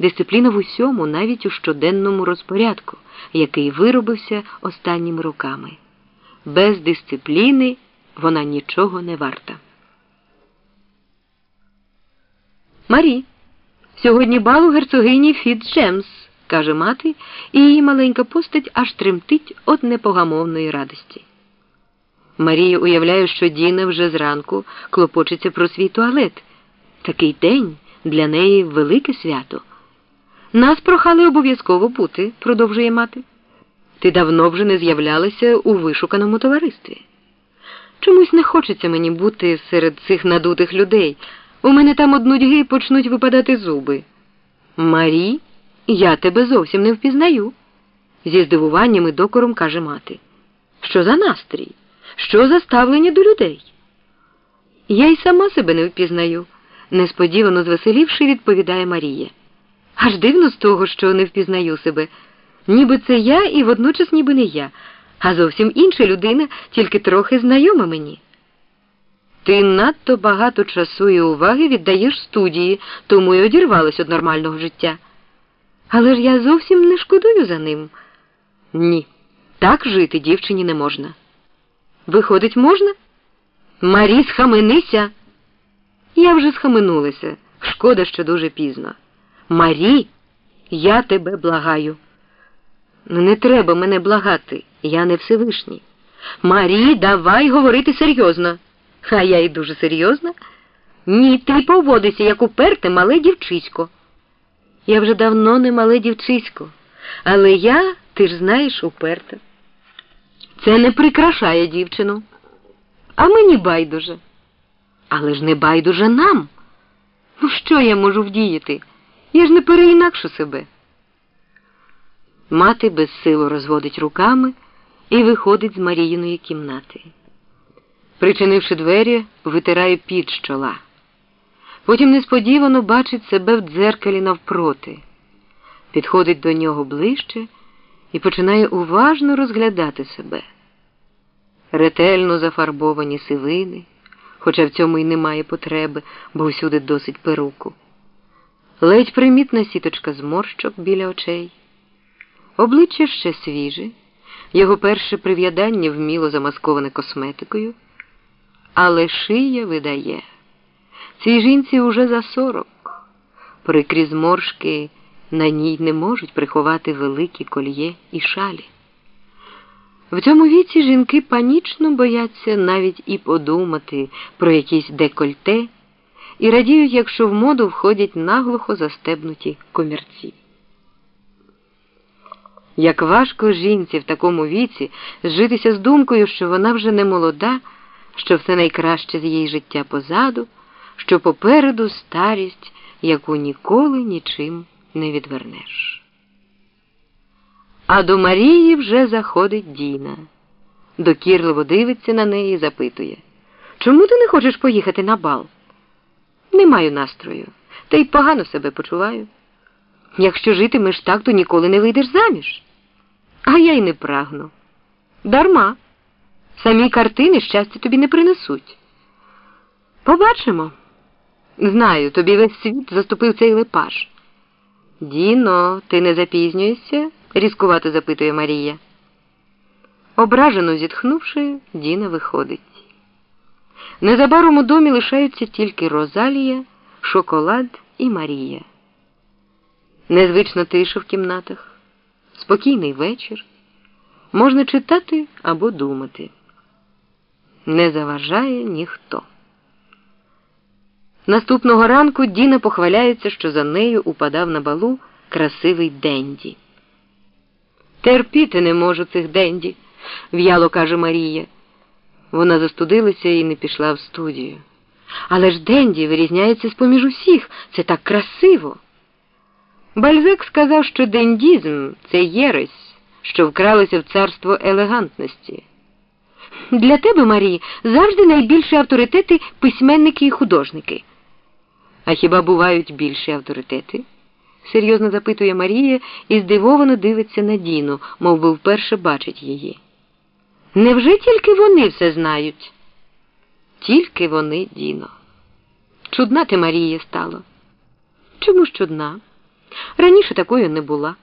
дисципліна в усьому, навіть у щоденному розпорядку, який виробився останніми роками. Без дисципліни вона нічого не варта. Марі, сьогодні бал у герцогині Фітджемс, каже мати, і її маленька постать аж тремтить від непогамовної радості. Марія уявляє, що Діна вже зранку клопочеться про свій туалет. Такий день для неї велике свято. Нас прохали обов'язково бути, продовжує мати. Ти давно вже не з'являлася у вишуканому товаристві. Чомусь не хочеться мені бути серед цих надутих людей. У мене там од нудьги почнуть випадати зуби. Марі, я тебе зовсім не впізнаю, зі здивуванням і докором каже мати. Що за настрій? Що за ставлення до людей? Я й сама себе не впізнаю, несподівано звеселівши, відповідає Марія. Аж дивно з того, що не впізнаю себе. Ніби це я і водночас ніби не я, а зовсім інша людина, тільки трохи знайома мені. Ти надто багато часу і уваги віддаєш студії, тому й одірвалась від нормального життя. Але ж я зовсім не шкодую за ним. Ні, так жити дівчині не можна. Виходить, можна? Марі, схаменися. Я вже схаменулася. Шкода, що дуже пізно. Марі, я тебе благаю. Не треба мене благати, я не Всевишній. Марі, давай говорити серйозно. А я й дуже серйозно. Ні, ти поводишся, як уперте мале дівчисько. Я вже давно не мале дівчисько, але я, ти ж знаєш, уперта. Це не прикрашає дівчину. А мені байдуже. Але ж не байдуже нам. Ну, що я можу вдіяти? Я ж не переінакшу себе. Мати безсило розводить руками і виходить з Маріїної кімнати. Причинивши двері, витирає під чола. Потім несподівано бачить себе в дзеркалі навпроти, підходить до нього ближче і починає уважно розглядати себе. Ретельно зафарбовані сивини, хоча в цьому й немає потреби, бо всюди досить перуку. Ледь примітна сіточка зморщок біля очей. Обличчя ще свіже, його перше прив'ядання вміло замасковане косметикою, але шия видає. Цій жінці уже за сорок. Прикрі зморшки на ній не можуть приховати великі кольє і шалі. В цьому віці жінки панічно бояться навіть і подумати про якісь декольте і радіють, якщо в моду входять наглухо застебнуті комірці. Як важко жінці в такому віці зжитися з думкою, що вона вже не молода, що все найкраще з її життя позаду, що попереду старість, яку ніколи нічим не відвернеш. А до Марії вже заходить Діна. Докірливо дивиться на неї і запитує Чому ти не хочеш поїхати на бал? Не маю настрою, та й погано себе почуваю. Якщо житимеш так, то ніколи не вийдеш заміж. А я й не прагну. Дарма. Самі картини щастя тобі не принесуть. Побачимо. Знаю, тобі весь світ заступив цей лепаж. Діно, ти не запізнюєшся? різкувато запитує Марія. Ображено зітхнувши, Діна виходить. Незабаром у домі лишаються тільки Розалія, шоколад і Марія. Незвична тиша в кімнатах, спокійний вечір. Можна читати або думати. Не заважає ніхто. Наступного ранку Діна похваляється, що за нею упадав на балу красивий Денді. Терпіти не можу цих Денді, в'яло каже Марія. Вона застудилася і не пішла в студію. Але ж Денді вирізняється з поміж усіх. Це так красиво. Бальзек сказав, що дендізм це єресь, що вкралося в царство елегантності. Для тебе, Марії, завжди найбільші авторитети письменники і художники. А хіба бувають більші авторитети? серйозно запитує Марія і здивовано дивиться на Діну, мов би вперше бачить її. Невже тільки вони все знають? Тільки вони, Діно. Чудна ти Марія стало. Чому ж чудна? Раніше такою не була.